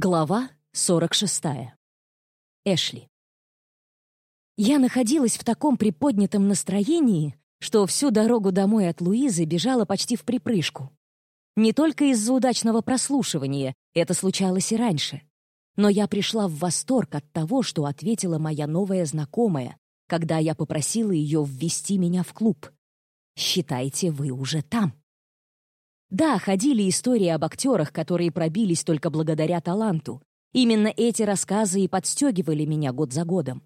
Глава 46. Эшли. Я находилась в таком приподнятом настроении, что всю дорогу домой от Луизы бежала почти в припрыжку. Не только из-за удачного прослушивания, это случалось и раньше. Но я пришла в восторг от того, что ответила моя новая знакомая, когда я попросила ее ввести меня в клуб. «Считайте, вы уже там». Да, ходили истории об актерах, которые пробились только благодаря таланту. Именно эти рассказы и подстегивали меня год за годом.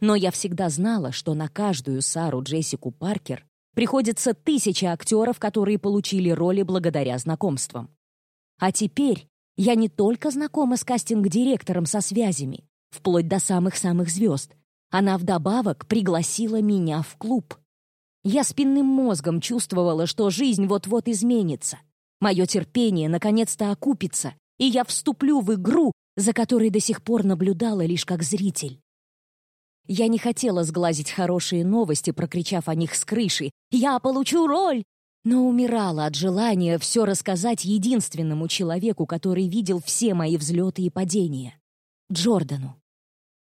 Но я всегда знала, что на каждую Сару Джессику Паркер приходится тысяча актеров, которые получили роли благодаря знакомствам. А теперь я не только знакома с кастинг-директором со связями, вплоть до самых-самых звезд. Она вдобавок пригласила меня в клуб. Я спинным мозгом чувствовала, что жизнь вот-вот изменится. Мое терпение наконец-то окупится, и я вступлю в игру, за которой до сих пор наблюдала лишь как зритель. Я не хотела сглазить хорошие новости, прокричав о них с крыши «Я получу роль!», но умирала от желания все рассказать единственному человеку, который видел все мои взлеты и падения — Джордану.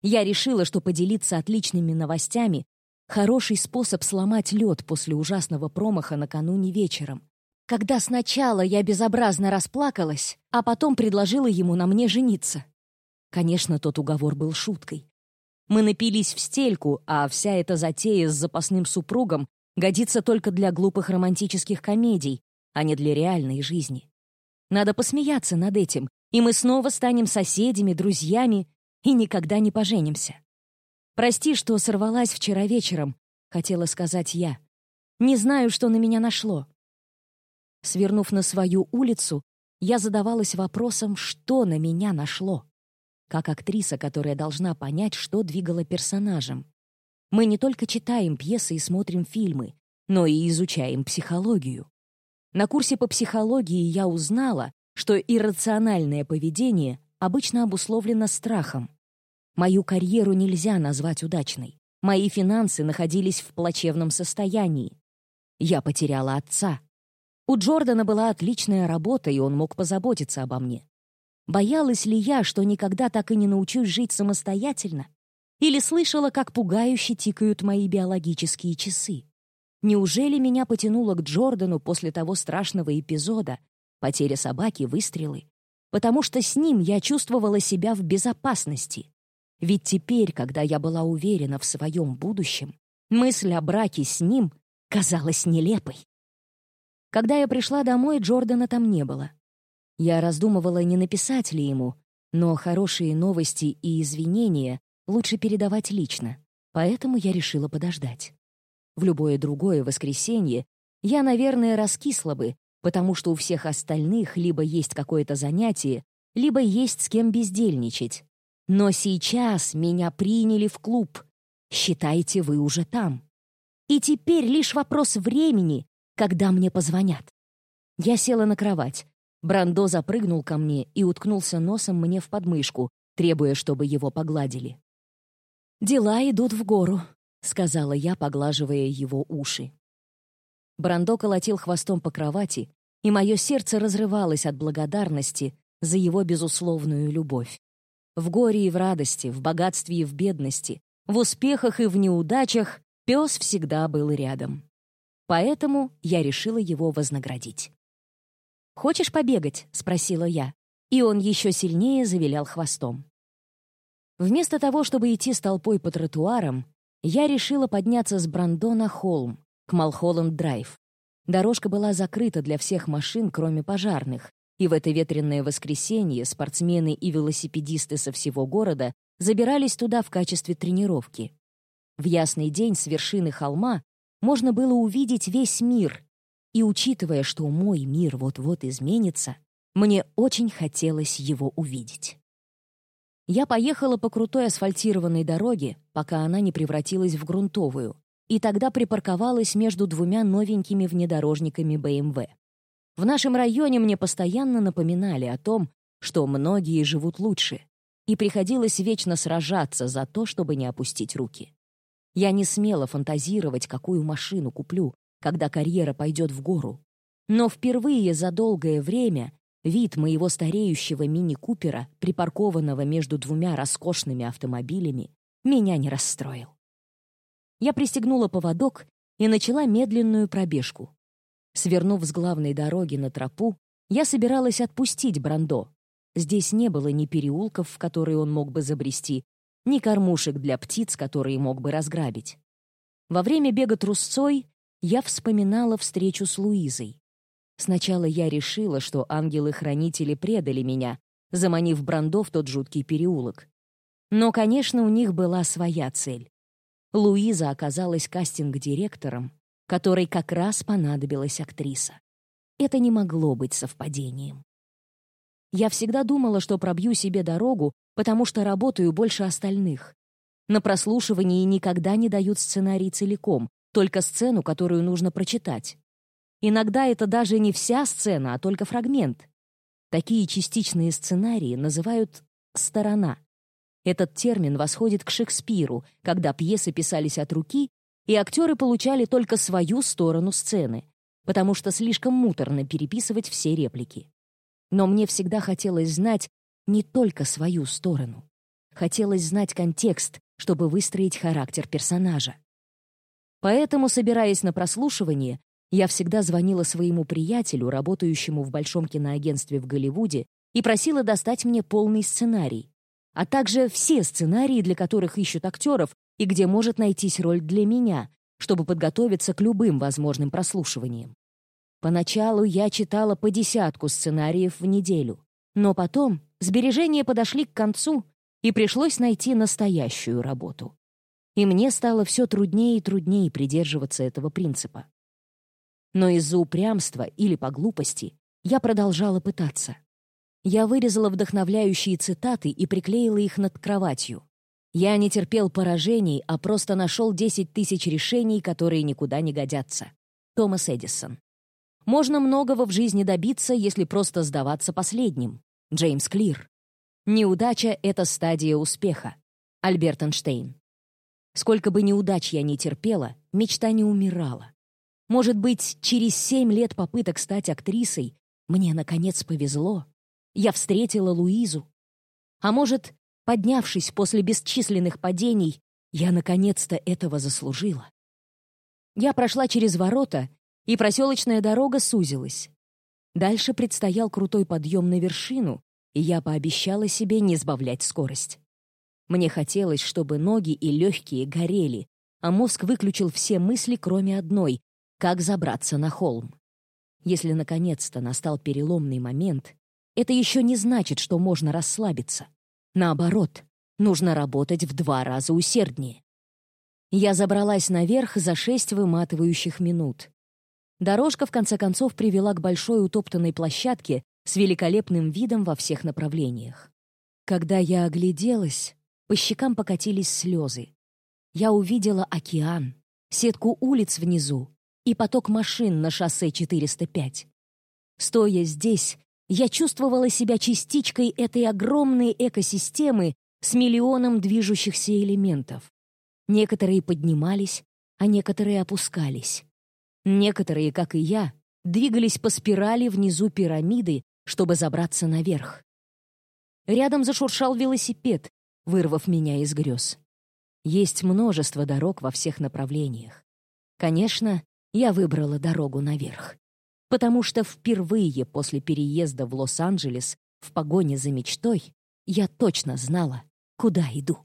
Я решила, что поделиться отличными новостями Хороший способ сломать лед после ужасного промаха накануне вечером, когда сначала я безобразно расплакалась, а потом предложила ему на мне жениться. Конечно, тот уговор был шуткой. Мы напились в стельку, а вся эта затея с запасным супругом годится только для глупых романтических комедий, а не для реальной жизни. Надо посмеяться над этим, и мы снова станем соседями, друзьями и никогда не поженимся. «Прости, что сорвалась вчера вечером», — хотела сказать я. «Не знаю, что на меня нашло». Свернув на свою улицу, я задавалась вопросом, что на меня нашло. Как актриса, которая должна понять, что двигало персонажем. Мы не только читаем пьесы и смотрим фильмы, но и изучаем психологию. На курсе по психологии я узнала, что иррациональное поведение обычно обусловлено страхом. Мою карьеру нельзя назвать удачной. Мои финансы находились в плачевном состоянии. Я потеряла отца. У Джордана была отличная работа, и он мог позаботиться обо мне. Боялась ли я, что никогда так и не научусь жить самостоятельно? Или слышала, как пугающе тикают мои биологические часы? Неужели меня потянуло к Джордану после того страшного эпизода, потеря собаки, выстрелы? Потому что с ним я чувствовала себя в безопасности. Ведь теперь, когда я была уверена в своем будущем, мысль о браке с ним казалась нелепой. Когда я пришла домой, Джордана там не было. Я раздумывала, не написать ли ему, но хорошие новости и извинения лучше передавать лично, поэтому я решила подождать. В любое другое воскресенье я, наверное, раскисла бы, потому что у всех остальных либо есть какое-то занятие, либо есть с кем бездельничать, но сейчас меня приняли в клуб. Считайте, вы уже там. И теперь лишь вопрос времени, когда мне позвонят. Я села на кровать. Брандо запрыгнул ко мне и уткнулся носом мне в подмышку, требуя, чтобы его погладили. «Дела идут в гору», — сказала я, поглаживая его уши. Брандо колотил хвостом по кровати, и мое сердце разрывалось от благодарности за его безусловную любовь. В горе и в радости, в богатстве и в бедности, в успехах и в неудачах пес всегда был рядом. Поэтому я решила его вознаградить. «Хочешь побегать?» — спросила я, и он еще сильнее завилял хвостом. Вместо того, чтобы идти с толпой по тротуарам, я решила подняться с Брандо на холм, к Малхолланд-драйв. Дорожка была закрыта для всех машин, кроме пожарных, и в это ветреное воскресенье спортсмены и велосипедисты со всего города забирались туда в качестве тренировки. В ясный день с вершины холма можно было увидеть весь мир, и, учитывая, что мой мир вот-вот изменится, мне очень хотелось его увидеть. Я поехала по крутой асфальтированной дороге, пока она не превратилась в грунтовую, и тогда припарковалась между двумя новенькими внедорожниками BMW. В нашем районе мне постоянно напоминали о том, что многие живут лучше, и приходилось вечно сражаться за то, чтобы не опустить руки. Я не смела фантазировать, какую машину куплю, когда карьера пойдет в гору. Но впервые за долгое время Вид моего стареющего мини-купера, припаркованного между двумя роскошными автомобилями, меня не расстроил. Я пристегнула поводок и начала медленную пробежку. Свернув с главной дороги на тропу, я собиралась отпустить Брандо. Здесь не было ни переулков, в которые он мог бы забрести, ни кормушек для птиц, которые мог бы разграбить. Во время бега трусцой я вспоминала встречу с Луизой. Сначала я решила, что ангелы-хранители предали меня, заманив Брандо в тот жуткий переулок. Но, конечно, у них была своя цель. Луиза оказалась кастинг-директором, которой как раз понадобилась актриса. Это не могло быть совпадением. Я всегда думала, что пробью себе дорогу, потому что работаю больше остальных. На прослушивании никогда не дают сценарий целиком, только сцену, которую нужно прочитать. Иногда это даже не вся сцена, а только фрагмент. Такие частичные сценарии называют «сторона». Этот термин восходит к Шекспиру, когда пьесы писались от руки, и актеры получали только свою сторону сцены, потому что слишком муторно переписывать все реплики. Но мне всегда хотелось знать не только свою сторону. Хотелось знать контекст, чтобы выстроить характер персонажа. Поэтому, собираясь на прослушивание, я всегда звонила своему приятелю, работающему в большом киноагентстве в Голливуде, и просила достать мне полный сценарий, а также все сценарии, для которых ищут актеров и где может найтись роль для меня, чтобы подготовиться к любым возможным прослушиваниям. Поначалу я читала по десятку сценариев в неделю, но потом сбережения подошли к концу, и пришлось найти настоящую работу. И мне стало все труднее и труднее придерживаться этого принципа. Но из-за упрямства или по глупости я продолжала пытаться. Я вырезала вдохновляющие цитаты и приклеила их над кроватью. Я не терпел поражений, а просто нашел 10 тысяч решений, которые никуда не годятся. Томас Эдисон. Можно многого в жизни добиться, если просто сдаваться последним. Джеймс Клир. Неудача — это стадия успеха. Альберт Эйнштейн. Сколько бы неудач я ни терпела, мечта не умирала. Может быть, через семь лет попыток стать актрисой мне, наконец, повезло. Я встретила Луизу. А может, поднявшись после бесчисленных падений, я, наконец-то, этого заслужила. Я прошла через ворота, и проселочная дорога сузилась. Дальше предстоял крутой подъем на вершину, и я пообещала себе не сбавлять скорость. Мне хотелось, чтобы ноги и легкие горели, а мозг выключил все мысли, кроме одной как забраться на холм. Если наконец-то настал переломный момент, это еще не значит, что можно расслабиться. Наоборот, нужно работать в два раза усерднее. Я забралась наверх за шесть выматывающих минут. Дорожка, в конце концов, привела к большой утоптанной площадке с великолепным видом во всех направлениях. Когда я огляделась, по щекам покатились слезы. Я увидела океан, сетку улиц внизу, и поток машин на шоссе 405. Стоя здесь, я чувствовала себя частичкой этой огромной экосистемы с миллионом движущихся элементов. Некоторые поднимались, а некоторые опускались. Некоторые, как и я, двигались по спирали внизу пирамиды, чтобы забраться наверх. Рядом зашуршал велосипед, вырвав меня из грез. Есть множество дорог во всех направлениях. Конечно, я выбрала дорогу наверх. Потому что впервые после переезда в Лос-Анджелес в погоне за мечтой я точно знала, куда иду.